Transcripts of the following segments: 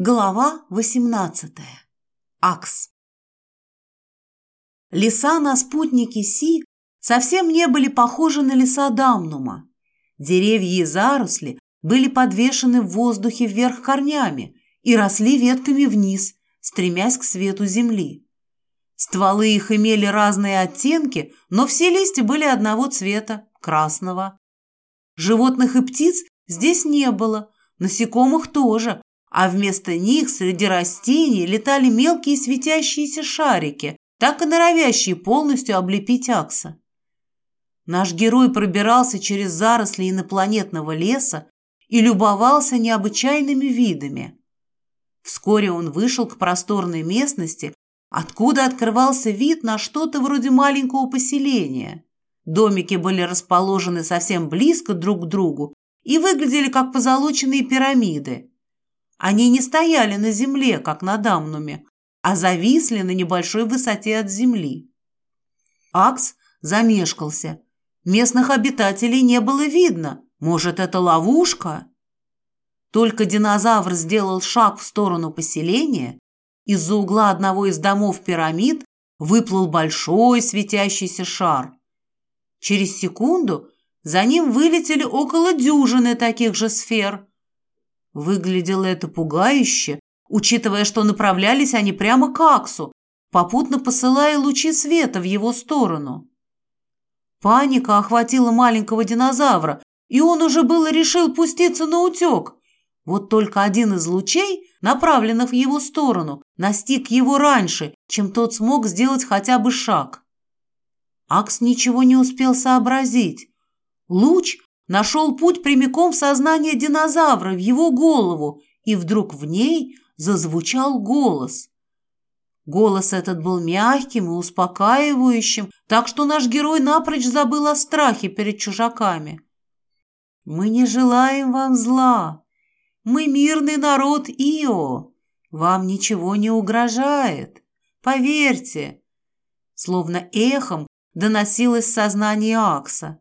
Глава 18. Акс. Леса на спутнике Си совсем не были похожи на леса Дамнума. Деревья и заросли были подвешены в воздухе вверх корнями и росли ветками вниз, стремясь к свету земли. Стволы их имели разные оттенки, но все листья были одного цвета – красного. Животных и птиц здесь не было, насекомых тоже – а вместо них среди растений летали мелкие светящиеся шарики, так и норовящие полностью облепить Акса. Наш герой пробирался через заросли инопланетного леса и любовался необычайными видами. Вскоре он вышел к просторной местности, откуда открывался вид на что-то вроде маленького поселения. Домики были расположены совсем близко друг к другу и выглядели как позолоченные пирамиды. Они не стояли на земле, как на Дамнуме, а зависли на небольшой высоте от земли. Акс замешкался. Местных обитателей не было видно. Может, это ловушка? Только динозавр сделал шаг в сторону поселения. Из-за угла одного из домов пирамид выплыл большой светящийся шар. Через секунду за ним вылетели около дюжины таких же сфер – Выглядело это пугающе, учитывая, что направлялись они прямо к Аксу, попутно посылая лучи света в его сторону. Паника охватила маленького динозавра, и он уже было решил пуститься на утек. Вот только один из лучей, направленных в его сторону, настиг его раньше, чем тот смог сделать хотя бы шаг. Акс ничего не успел сообразить. Луч нашел путь прямиком в сознание динозавра, в его голову, и вдруг в ней зазвучал голос. Голос этот был мягким и успокаивающим, так что наш герой напрочь забыл о страхе перед чужаками. «Мы не желаем вам зла. Мы мирный народ Ио. Вам ничего не угрожает. Поверьте». Словно эхом доносилось сознание Акса.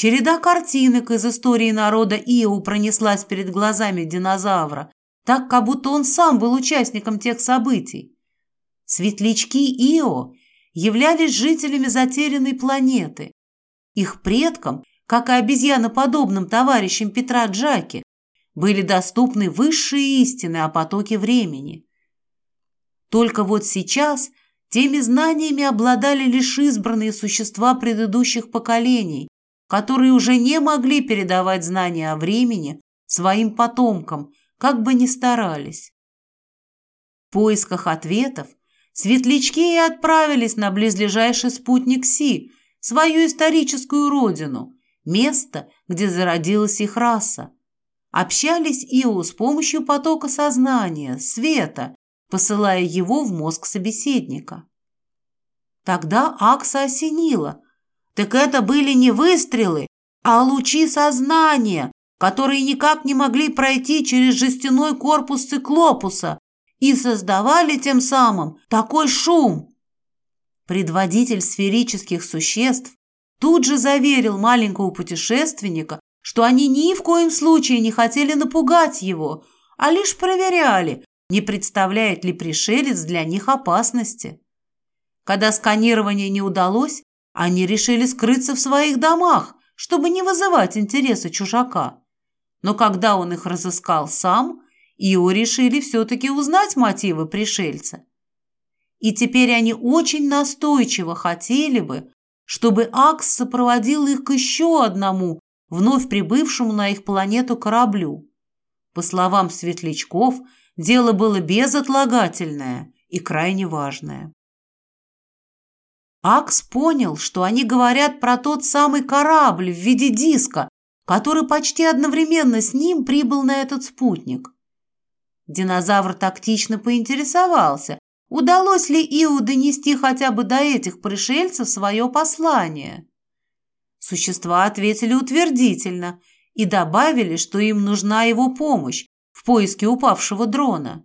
Череда картинок из истории народа Ио пронеслась перед глазами динозавра, так, как будто он сам был участником тех событий. Светлячки Ио являлись жителями затерянной планеты. Их предкам, как и обезьяноподобным товарищам Петра Джаки, были доступны высшие истины о потоке времени. Только вот сейчас теми знаниями обладали лишь избранные существа предыдущих поколений, которые уже не могли передавать знания о времени своим потомкам, как бы ни старались. В поисках ответов светлячки и отправились на близлежащий спутник Си, свою историческую родину, место, где зародилась их раса. Общались Ио с помощью потока сознания, света, посылая его в мозг собеседника. Тогда Акса осенила – так это были не выстрелы, а лучи сознания, которые никак не могли пройти через жестяной корпус циклопуса и создавали тем самым такой шум. Предводитель сферических существ тут же заверил маленького путешественника, что они ни в коем случае не хотели напугать его, а лишь проверяли, не представляет ли пришелец для них опасности. Когда сканирование не удалось, они решили скрыться в своих домах, чтобы не вызывать интереса чужака. Но когда он их разыскал сам, Ио решили все-таки узнать мотивы пришельца. И теперь они очень настойчиво хотели бы, чтобы Акс сопроводил их к еще одному, вновь прибывшему на их планету кораблю. По словам светлячков, дело было безотлагательное и крайне важное. Акс понял, что они говорят про тот самый корабль в виде диска, который почти одновременно с ним прибыл на этот спутник. Динозавр тактично поинтересовался, удалось ли Иу донести хотя бы до этих пришельцев свое послание. Существа ответили утвердительно и добавили, что им нужна его помощь в поиске упавшего дрона.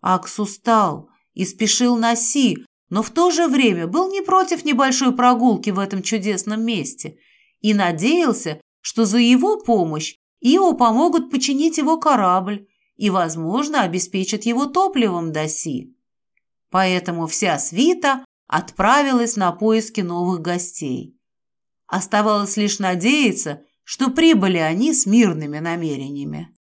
Акс устал и спешил на Си, но в то же время был не против небольшой прогулки в этом чудесном месте и надеялся, что за его помощь Ио помогут починить его корабль и, возможно, обеспечат его топливом до Си. Поэтому вся свита отправилась на поиски новых гостей. Оставалось лишь надеяться, что прибыли они с мирными намерениями.